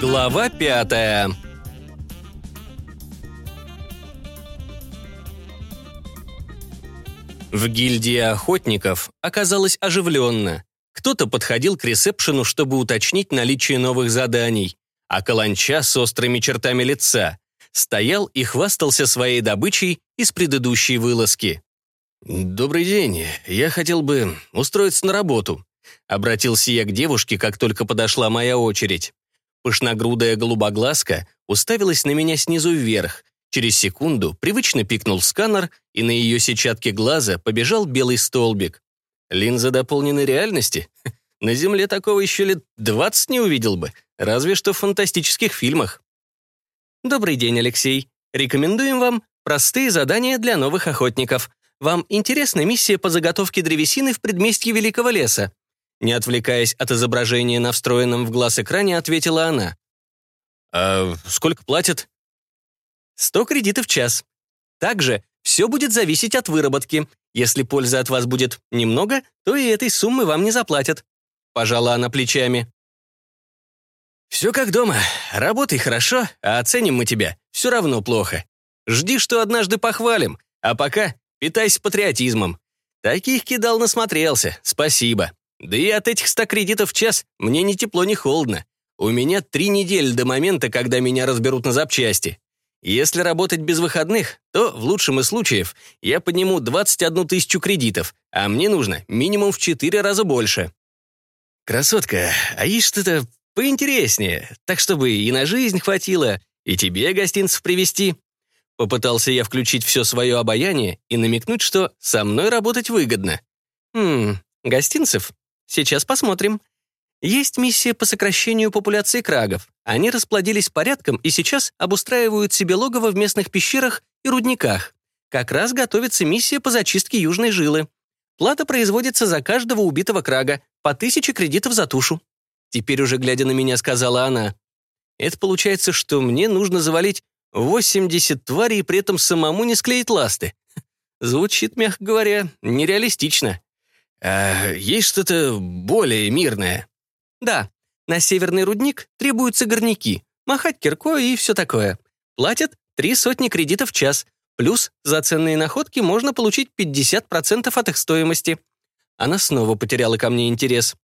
Глава пятая В гильдии охотников оказалось оживленно. Кто-то подходил к ресепшену, чтобы уточнить наличие новых заданий, а каланча с острыми чертами лица стоял и хвастался своей добычей из предыдущей вылазки. «Добрый день. Я хотел бы устроиться на работу», — обратился я к девушке, как только подошла моя очередь. Пышногрудая голубоглазка уставилась на меня снизу вверх. Через секунду привычно пикнул сканер, и на ее сетчатке глаза побежал белый столбик. Линза дополненной реальности? На Земле такого еще лет двадцать не увидел бы, разве что в фантастических фильмах. Добрый день, Алексей. Рекомендуем вам простые задания для новых охотников. Вам интересна миссия по заготовке древесины в предместье Великого леса? Не отвлекаясь от изображения на встроенном в глаз экране, ответила она. «А сколько платят?» «Сто кредитов в час. Также все будет зависеть от выработки. Если пользы от вас будет немного, то и этой суммы вам не заплатят». Пожала она плечами. «Все как дома. Работай хорошо, а оценим мы тебя. Все равно плохо. Жди, что однажды похвалим, а пока питайся патриотизмом. Таких кидал насмотрелся, спасибо. Да и от этих ста кредитов в час мне ни тепло, ни холодно. У меня три недели до момента, когда меня разберут на запчасти. Если работать без выходных, то, в лучшем из случаев, я подниму 21 тысячу кредитов, а мне нужно минимум в четыре раза больше. Красотка, а есть что-то поинтереснее, так чтобы и на жизнь хватило, и тебе гостинцев привезти. Попытался я включить все свое обаяние и намекнуть, что со мной работать выгодно. Хм, гостинцев? Сейчас посмотрим. Есть миссия по сокращению популяции крагов. Они расплодились порядком и сейчас обустраивают себе логово в местных пещерах и рудниках. Как раз готовится миссия по зачистке южной жилы. Плата производится за каждого убитого крага, по тысяче кредитов за тушу. Теперь уже глядя на меня, сказала она. Это получается, что мне нужно завалить 80 тварей и при этом самому не склеить ласты. Звучит, мягко говоря, нереалистично. А есть что-то более мирное? Да, на северный рудник требуются горняки, махать киркой и все такое. Платят три сотни кредитов в час, плюс за ценные находки можно получить 50% от их стоимости. Она снова потеряла ко мне интерес.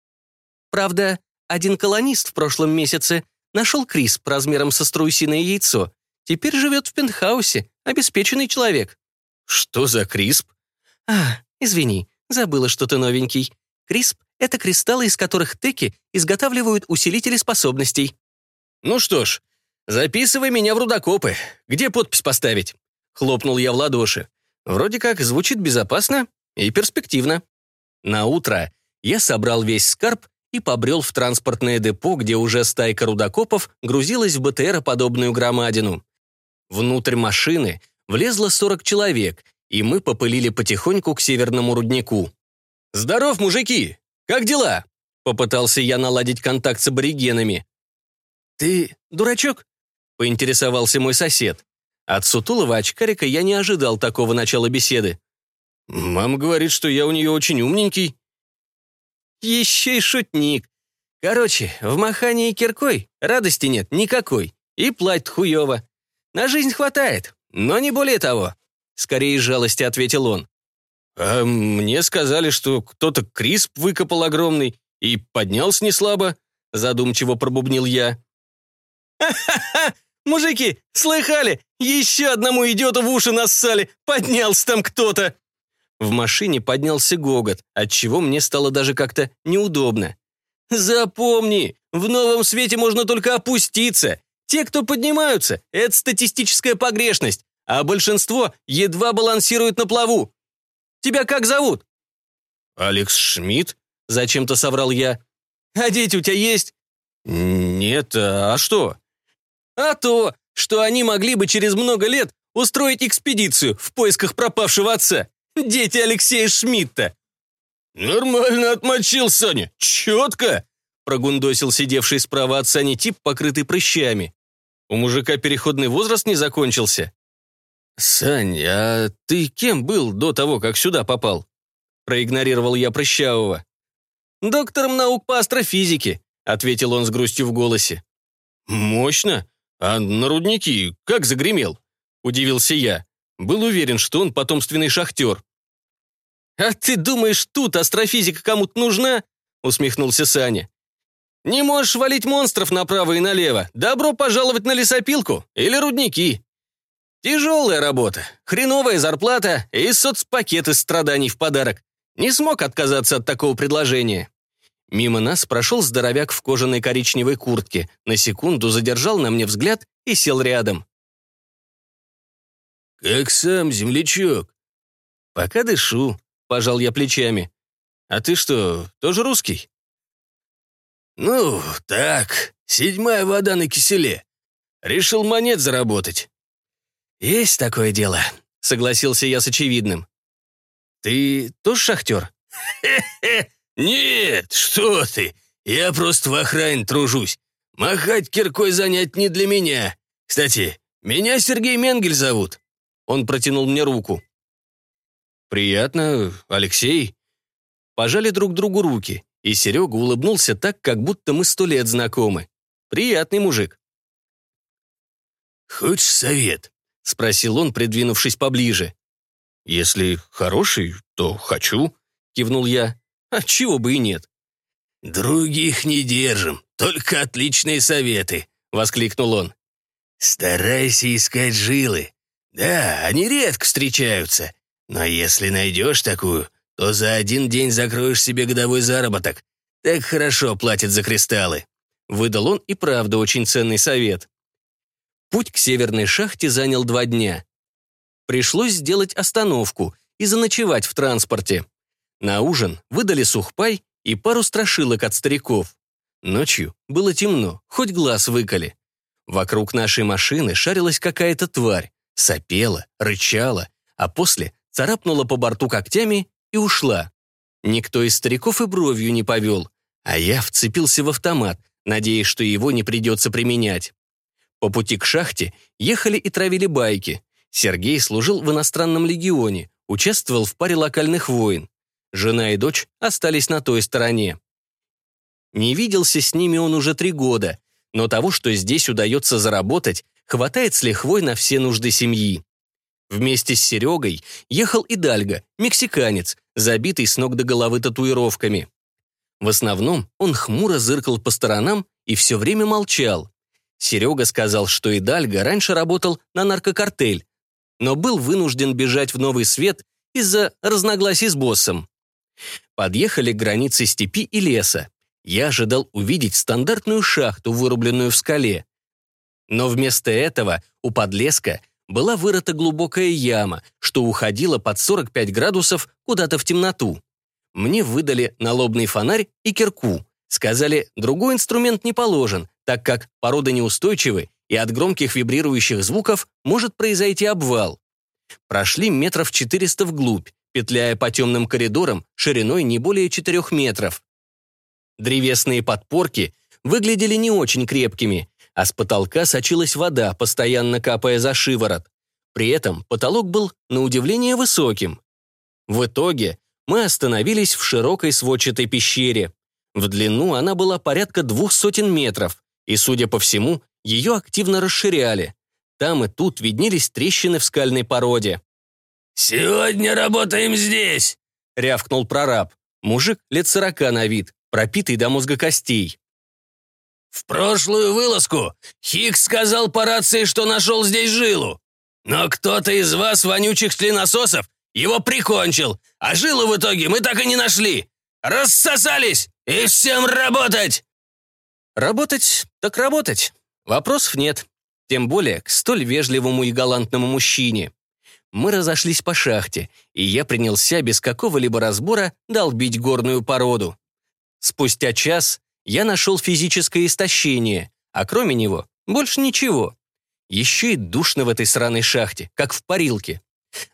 Правда, один колонист в прошлом месяце нашел крисп размером со страусиное яйцо. Теперь живет в пентхаусе, обеспеченный человек. Что за крисп? А, извини, Забыла что-то новенький. Крисп — это кристаллы, из которых теки изготавливают усилители способностей. Ну что ж, записывай меня в рудокопы. Где подпись поставить? Хлопнул я в ладоши. Вроде как звучит безопасно и перспективно. На утро я собрал весь скарб и побрел в транспортное депо, где уже стайка рудокопов грузилась в БТР-подобную громадину. Внутрь машины влезло 40 человек, и мы попылили потихоньку к северному руднику. «Здоров, мужики! Как дела?» Попытался я наладить контакт с аборигенами. «Ты дурачок?» — поинтересовался мой сосед. От сутулого очкарика я не ожидал такого начала беседы. «Мама говорит, что я у нее очень умненький». «Еще и шутник. Короче, в махании киркой радости нет никакой, и платят хуево. На жизнь хватает, но не более того. Скорее из жалости ответил он. «А мне сказали, что кто-то крисп выкопал огромный и поднялся неслабо», задумчиво пробубнил я. «Ха-ха-ха! Мужики, слыхали? Еще одному идиоту в уши нассали! Поднялся там кто-то!» В машине поднялся гогот, отчего мне стало даже как-то неудобно. «Запомни, в новом свете можно только опуститься. Те, кто поднимаются, это статистическая погрешность а большинство едва балансирует на плаву. Тебя как зовут?» «Алекс Шмидт», — зачем-то соврал я. «А дети у тебя есть?» «Нет, а что?» «А то, что они могли бы через много лет устроить экспедицию в поисках пропавшего отца. Дети Алексея Шмидта». «Нормально отмочил, Саня, четко!» прогундосил сидевший справа от Сани тип, покрытый прыщами. У мужика переходный возраст не закончился. «Сань, а ты кем был до того, как сюда попал?» Проигнорировал я прыщавого. «Доктором наук по астрофизике», — ответил он с грустью в голосе. «Мощно. А на рудники как загремел?» — удивился я. Был уверен, что он потомственный шахтер. «А ты думаешь, тут астрофизика кому-то нужна?» — усмехнулся Саня. «Не можешь валить монстров направо и налево. Добро пожаловать на лесопилку или рудники. Тяжелая работа, хреновая зарплата и соцпакет из страданий в подарок. Не смог отказаться от такого предложения. Мимо нас прошел здоровяк в кожаной коричневой куртке, на секунду задержал на мне взгляд и сел рядом. «Как сам, землячок?» «Пока дышу», — пожал я плечами. «А ты что, тоже русский?» «Ну, так, седьмая вода на киселе. Решил монет заработать. «Есть такое дело», — согласился я с очевидным. «Ты тоже шахтер?» «Хе-хе! Нет, что ты! Я просто в охране тружусь. Махать киркой занять не для меня. Кстати, меня Сергей Менгель зовут». Он протянул мне руку. «Приятно, Алексей». Пожали друг другу руки, и Серега улыбнулся так, как будто мы сто лет знакомы. Приятный мужик. «Хочешь совет?» — спросил он, придвинувшись поближе. «Если хороший, то хочу», — кивнул я. «А чего бы и нет». «Других не держим, только отличные советы», — воскликнул он. «Старайся искать жилы. Да, они редко встречаются, но если найдешь такую, то за один день закроешь себе годовой заработок. Так хорошо платят за кристаллы». Выдал он и правда очень ценный совет. Путь к северной шахте занял два дня. Пришлось сделать остановку и заночевать в транспорте. На ужин выдали сухпай и пару страшилок от стариков. Ночью было темно, хоть глаз выколи. Вокруг нашей машины шарилась какая-то тварь, сопела, рычала, а после царапнула по борту когтями и ушла. Никто из стариков и бровью не повел, а я вцепился в автомат, надеясь, что его не придется применять. По пути к шахте ехали и травили байки. Сергей служил в иностранном легионе, участвовал в паре локальных войн. Жена и дочь остались на той стороне. Не виделся с ними он уже три года, но того, что здесь удается заработать, хватает с лихвой на все нужды семьи. Вместе с Серегой ехал и Дальга, мексиканец, забитый с ног до головы татуировками. В основном он хмуро зыркал по сторонам и все время молчал. Серега сказал, что Идальго раньше работал на наркокартель, но был вынужден бежать в новый свет из-за разногласий с боссом. Подъехали к границе степи и леса. Я ожидал увидеть стандартную шахту, вырубленную в скале. Но вместо этого у подлеска была вырыта глубокая яма, что уходила под 45 градусов куда-то в темноту. Мне выдали налобный фонарь и кирку. Сказали, другой инструмент не положен, так как породы неустойчивы, и от громких вибрирующих звуков может произойти обвал. Прошли метров 400 вглубь, петляя по темным коридорам шириной не более 4 метров. Древесные подпорки выглядели не очень крепкими, а с потолка сочилась вода, постоянно капая за шиворот. При этом потолок был, на удивление, высоким. В итоге мы остановились в широкой сводчатой пещере. В длину она была порядка двух сотен метров, и, судя по всему, ее активно расширяли. Там и тут виднелись трещины в скальной породе. «Сегодня работаем здесь!» — рявкнул прораб. Мужик лет сорока на вид, пропитый до мозга костей. «В прошлую вылазку Хикс сказал по рации, что нашел здесь жилу. Но кто-то из вас, вонючих членососов, его прикончил, а жилу в итоге мы так и не нашли. Рассосались! И всем работать!» Работать так работать. Вопросов нет. Тем более к столь вежливому и галантному мужчине. Мы разошлись по шахте, и я принялся без какого-либо разбора долбить горную породу. Спустя час я нашел физическое истощение, а кроме него больше ничего. Еще и душно в этой сраной шахте, как в парилке.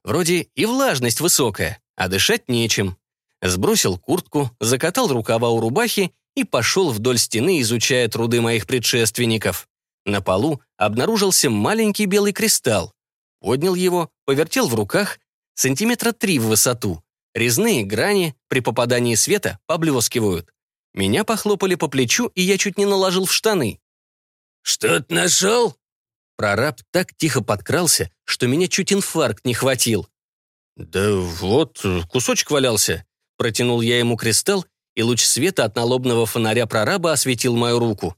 Вроде и влажность высокая, а дышать нечем. Сбросил куртку, закатал рукава у рубахи и пошел вдоль стены, изучая труды моих предшественников. На полу обнаружился маленький белый кристалл. Поднял его, повертел в руках, сантиметра три в высоту. Резные грани при попадании света поблескивают. Меня похлопали по плечу, и я чуть не наложил в штаны. что-то нашел?» Прораб так тихо подкрался, что меня чуть инфаркт не хватил. «Да вот, кусочек валялся». Протянул я ему кристалл, и луч света от налобного фонаря прораба осветил мою руку.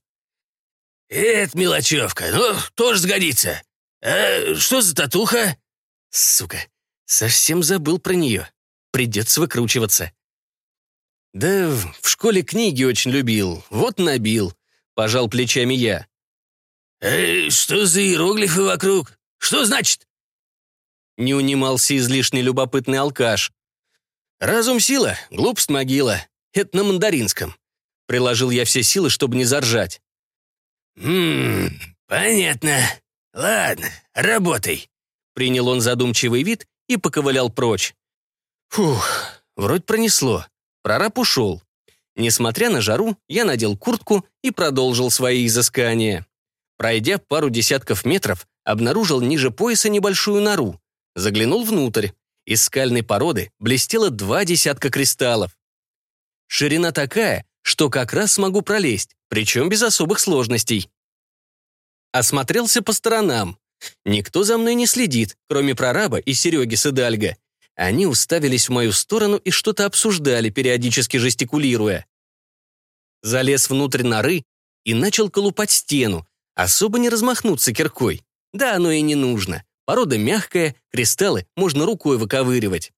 «Это мелочевка, ну, тоже сгодится. А что за татуха?» «Сука, совсем забыл про нее. Придется выкручиваться». «Да в школе книги очень любил, вот набил», — пожал плечами я. «Э, что за иероглифы вокруг? Что значит?» Не унимался излишне любопытный алкаш. «Разум — сила, глупость — могила. Это на мандаринском». Приложил я все силы, чтобы не заржать. «Ммм, понятно. Ладно, работай». Принял он задумчивый вид и поковылял прочь. Фух, вроде пронесло. Прораб ушел. Несмотря на жару, я надел куртку и продолжил свои изыскания. Пройдя пару десятков метров, обнаружил ниже пояса небольшую нору. Заглянул внутрь. Из скальной породы блестело два десятка кристаллов. Ширина такая, что как раз смогу пролезть, причем без особых сложностей. Осмотрелся по сторонам. Никто за мной не следит, кроме прораба и Сереги Седальга. Они уставились в мою сторону и что-то обсуждали, периодически жестикулируя. Залез внутрь норы и начал колупать стену, особо не размахнуться киркой. Да, оно и не нужно. Порода мягкая, кристаллы можно рукой выковыривать.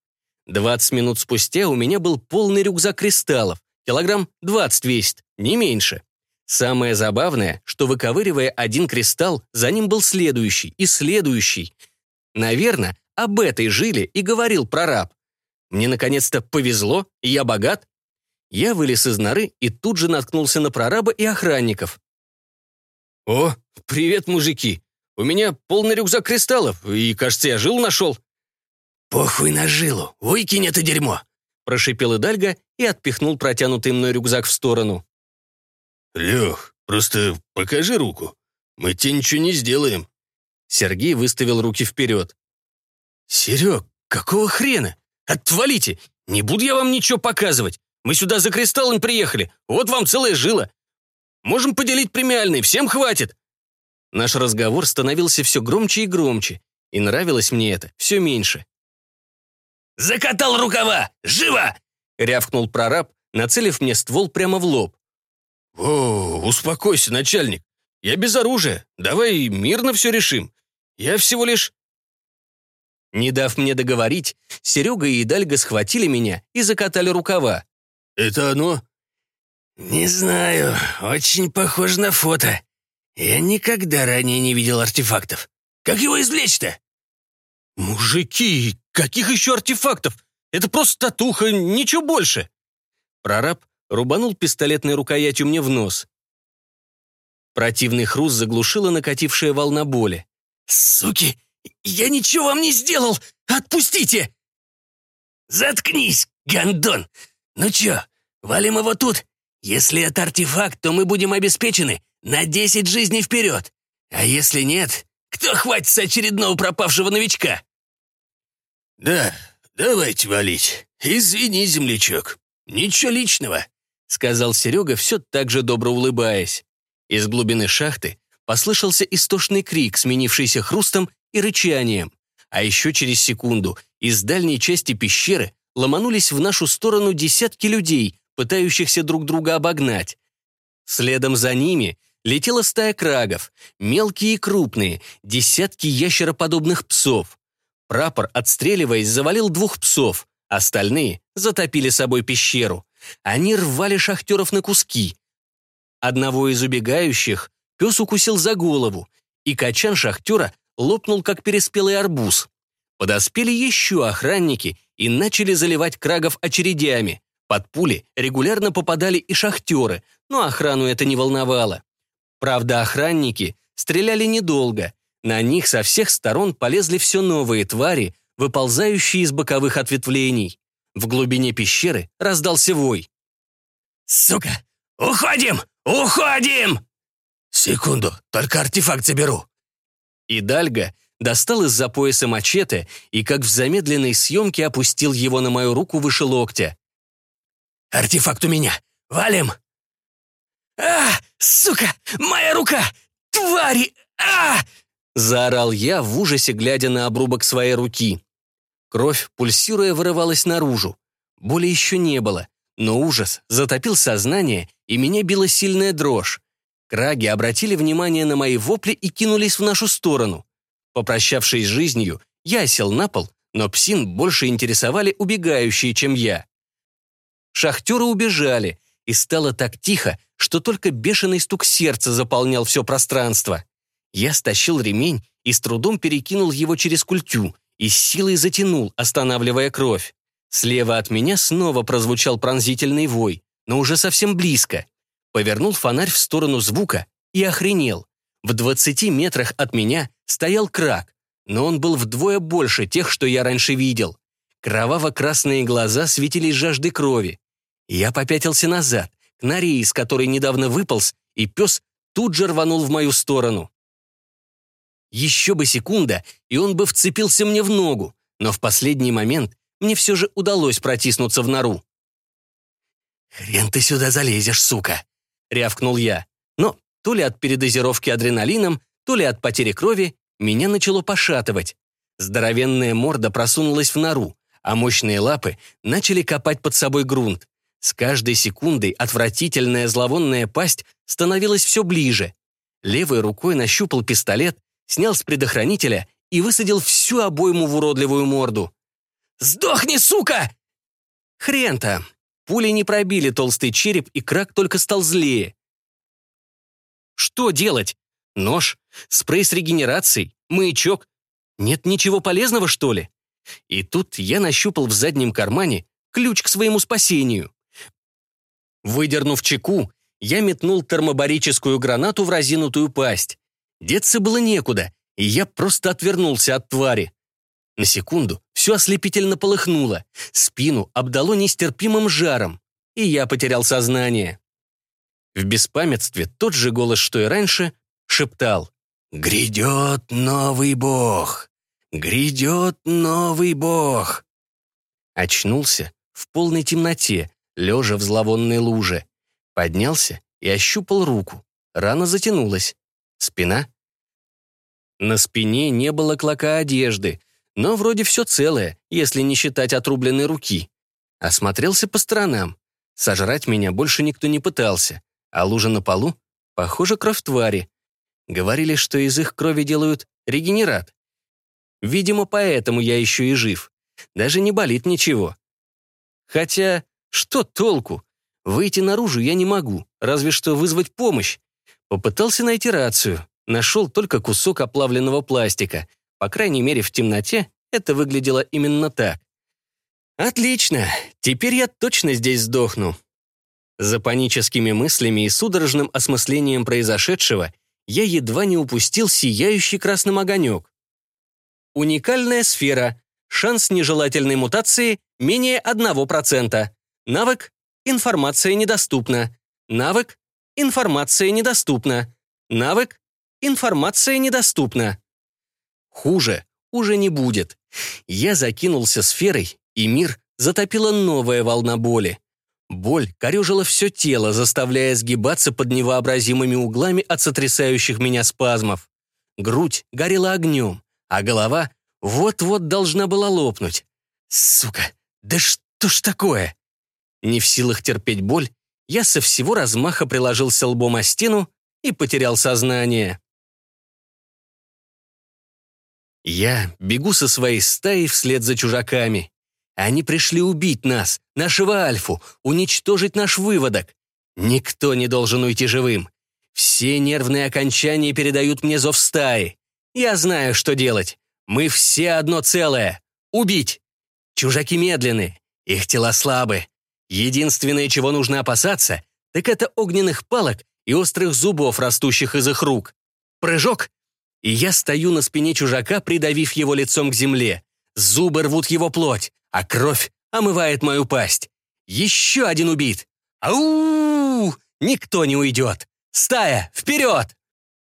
20 минут спустя у меня был полный рюкзак кристаллов, килограмм 20 весит, не меньше. Самое забавное, что выковыривая один кристалл, за ним был следующий и следующий. Наверное, об этой жиле и говорил прораб. Мне наконец-то повезло, я богат. Я вылез из норы и тут же наткнулся на прораба и охранников. «О, привет, мужики! У меня полный рюкзак кристаллов, и, кажется, я жилу нашел». «Похуй на жилу, выкинь это дерьмо!» прошипел Идальга и отпихнул протянутый мной рюкзак в сторону. «Лех, просто покажи руку. Мы тебе ничего не сделаем». Сергей выставил руки вперед. «Серег, какого хрена? Отвалите! Не буду я вам ничего показывать. Мы сюда за кристаллом приехали. Вот вам целая жила. Можем поделить премиальный, всем хватит!» Наш разговор становился все громче и громче, и нравилось мне это все меньше. «Закатал рукава! Живо!» — рявкнул прораб, нацелив мне ствол прямо в лоб. «О, успокойся, начальник. Я без оружия. Давай мирно все решим. Я всего лишь...» Не дав мне договорить, Серега и Идальга схватили меня и закатали рукава. «Это оно?» «Не знаю. Очень похоже на фото. Я никогда ранее не видел артефактов. Как его извлечь-то?» «Мужики, каких еще артефактов? Это просто татуха, ничего больше!» Прораб рубанул пистолетной рукоятью мне в нос. Противный хруст заглушила накатившая волна боли. «Суки! Я ничего вам не сделал! Отпустите!» «Заткнись, гондон! Ну чё, валим его тут? Если это артефакт, то мы будем обеспечены на десять жизней вперед. А если нет, кто хватится очередного пропавшего новичка?» «Да, давайте валить. Извини, землячок. Ничего личного», — сказал Серега, все так же добро улыбаясь. Из глубины шахты послышался истошный крик, сменившийся хрустом и рычанием. А еще через секунду из дальней части пещеры ломанулись в нашу сторону десятки людей, пытающихся друг друга обогнать. Следом за ними летела стая крагов, мелкие и крупные, десятки ящероподобных псов. Прапор, отстреливаясь, завалил двух псов, остальные затопили собой пещеру. Они рвали шахтеров на куски. Одного из убегающих пес укусил за голову, и качан шахтера лопнул, как переспелый арбуз. Подоспели еще охранники и начали заливать крагов очередями. Под пули регулярно попадали и шахтеры, но охрану это не волновало. Правда, охранники стреляли недолго. На них со всех сторон полезли все новые твари, выползающие из боковых ответвлений. В глубине пещеры раздался вой. «Сука! Уходим! Уходим!» «Секунду, только артефакт заберу». И Дальга достал из-за пояса мачете и, как в замедленной съемке, опустил его на мою руку выше локтя. «Артефакт у меня! Валим!» «А, сука! Моя рука! твари! а Заорал я в ужасе, глядя на обрубок своей руки. Кровь, пульсируя, вырывалась наружу. Боли еще не было, но ужас затопил сознание, и меня била сильная дрожь. Краги обратили внимание на мои вопли и кинулись в нашу сторону. Попрощавшись с жизнью, я сел на пол, но псин больше интересовали убегающие, чем я. Шахтеры убежали, и стало так тихо, что только бешеный стук сердца заполнял все пространство. Я стащил ремень и с трудом перекинул его через культю и с силой затянул, останавливая кровь. Слева от меня снова прозвучал пронзительный вой, но уже совсем близко. Повернул фонарь в сторону звука и охренел. В двадцати метрах от меня стоял крак, но он был вдвое больше тех, что я раньше видел. Кроваво-красные глаза светились жаждой крови. Я попятился назад, к норе, из которой недавно выполз, и пес тут же рванул в мою сторону. Еще бы секунда, и он бы вцепился мне в ногу, но в последний момент мне все же удалось протиснуться в нору. «Хрен ты сюда залезешь, сука!» — рявкнул я. Но то ли от передозировки адреналином, то ли от потери крови меня начало пошатывать. Здоровенная морда просунулась в нору, а мощные лапы начали копать под собой грунт. С каждой секундой отвратительная зловонная пасть становилась все ближе. Левой рукой нащупал пистолет снял с предохранителя и высадил всю обойму в уродливую морду. «Сдохни, сука!» Хрен-то. Пули не пробили толстый череп, и крак только стал злее. Что делать? Нож? Спрей с регенерацией? Маячок? Нет ничего полезного, что ли? И тут я нащупал в заднем кармане ключ к своему спасению. Выдернув чеку, я метнул термобарическую гранату в разинутую пасть. Деться было некуда, и я просто отвернулся от твари. На секунду все ослепительно полыхнуло, спину обдало нестерпимым жаром, и я потерял сознание. В беспамятстве тот же голос, что и раньше, шептал «Грядет новый бог! Грядет новый бог!» Очнулся в полной темноте, лежа в зловонной луже. Поднялся и ощупал руку. Рана затянулась. Спина? На спине не было клока одежды, но вроде все целое, если не считать отрубленной руки. Осмотрелся по сторонам. Сожрать меня больше никто не пытался, а лужа на полу — похоже, кровь твари. Говорили, что из их крови делают регенерат. Видимо, поэтому я еще и жив. Даже не болит ничего. Хотя, что толку? Выйти наружу я не могу, разве что вызвать помощь. Попытался найти рацию. Нашел только кусок оплавленного пластика. По крайней мере, в темноте это выглядело именно так. Отлично, теперь я точно здесь сдохну. За паническими мыслями и судорожным осмыслением произошедшего я едва не упустил сияющий красным огонек. Уникальная сфера. Шанс нежелательной мутации менее 1%. Навык «Информация недоступна». Навык Информация недоступна. Навык Информация недоступна. Хуже уже не будет. Я закинулся сферой, и мир затопила новая волна боли. Боль корежила все тело, заставляя сгибаться под невообразимыми углами от сотрясающих меня спазмов. Грудь горела огнем, а голова вот-вот должна была лопнуть. Сука, да что ж такое? Не в силах терпеть боль, я со всего размаха приложился лбом о стену и потерял сознание. Я бегу со своей стаей вслед за чужаками. Они пришли убить нас, нашего Альфу, уничтожить наш выводок. Никто не должен уйти живым. Все нервные окончания передают мне зов стаи. Я знаю, что делать. Мы все одно целое. Убить. Чужаки медленны, их тела слабы. Единственное, чего нужно опасаться, так это огненных палок и острых зубов, растущих из их рук. Прыжок, и я стою на спине чужака, придавив его лицом к земле. Зубы рвут его плоть, а кровь омывает мою пасть. Еще один убит. Ау! Никто не уйдет. Стая, вперед!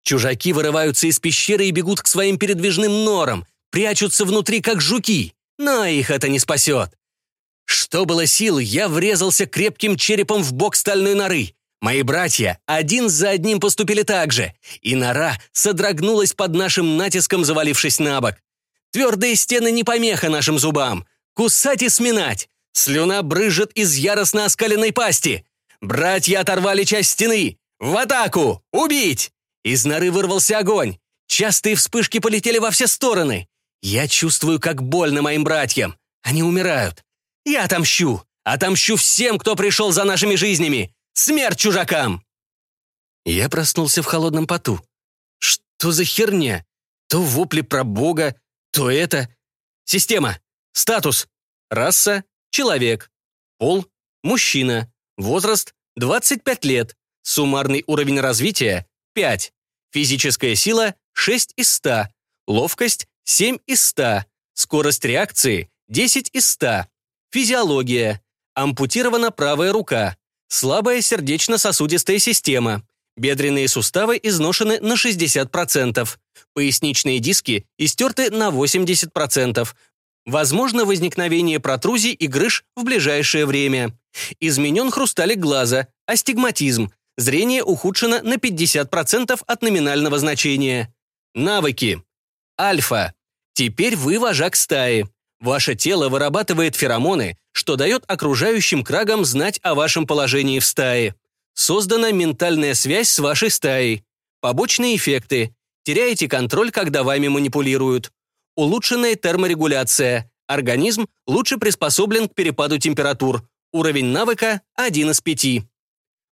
Чужаки вырываются из пещеры и бегут к своим передвижным норам, прячутся внутри, как жуки. Но их это не спасет. Что было сил, я врезался крепким черепом в бок стальной норы. Мои братья один за одним поступили так же, и нора содрогнулась под нашим натиском, завалившись на бок. Твердые стены не помеха нашим зубам. Кусать и сминать. Слюна брызжет из яростно оскаленной пасти. Братья оторвали часть стены. В атаку! Убить! Из норы вырвался огонь. Частые вспышки полетели во все стороны. Я чувствую, как больно моим братьям. Они умирают. Я отомщу. Отомщу всем, кто пришел за нашими жизнями. Смерть чужакам!» Я проснулся в холодном поту. Что за херня? То вопли про Бога, то это... Система. Статус. Раса. Человек. Пол. Мужчина. Возраст. 25 лет. Суммарный уровень развития. 5. Физическая сила. 6 из 100. Ловкость. 7 из 100. Скорость реакции. 10 из 100. Физиология. Ампутирована правая рука. Слабая сердечно-сосудистая система. Бедренные суставы изношены на 60%. Поясничные диски истерты на 80%. Возможно возникновение протрузий и грыж в ближайшее время. Изменен хрусталик глаза, астигматизм. Зрение ухудшено на 50% от номинального значения. Навыки. Альфа. Теперь вы вожак стаи. Ваше тело вырабатывает феромоны, что дает окружающим крагам знать о вашем положении в стае. Создана ментальная связь с вашей стаей. Побочные эффекты. Теряете контроль, когда вами манипулируют. Улучшенная терморегуляция. Организм лучше приспособлен к перепаду температур. Уровень навыка – 1 из 5.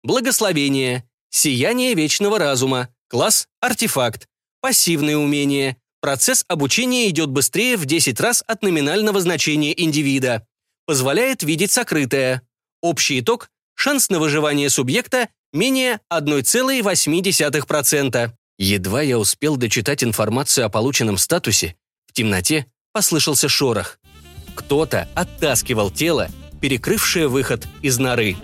Благословение. Сияние вечного разума. Класс – артефакт. Пассивные умения. Процесс обучения идет быстрее в 10 раз от номинального значения индивида. Позволяет видеть сокрытое. Общий итог – шанс на выживание субъекта менее 1,8%. Едва я успел дочитать информацию о полученном статусе, в темноте послышался шорох. Кто-то оттаскивал тело, перекрывшее выход из норы.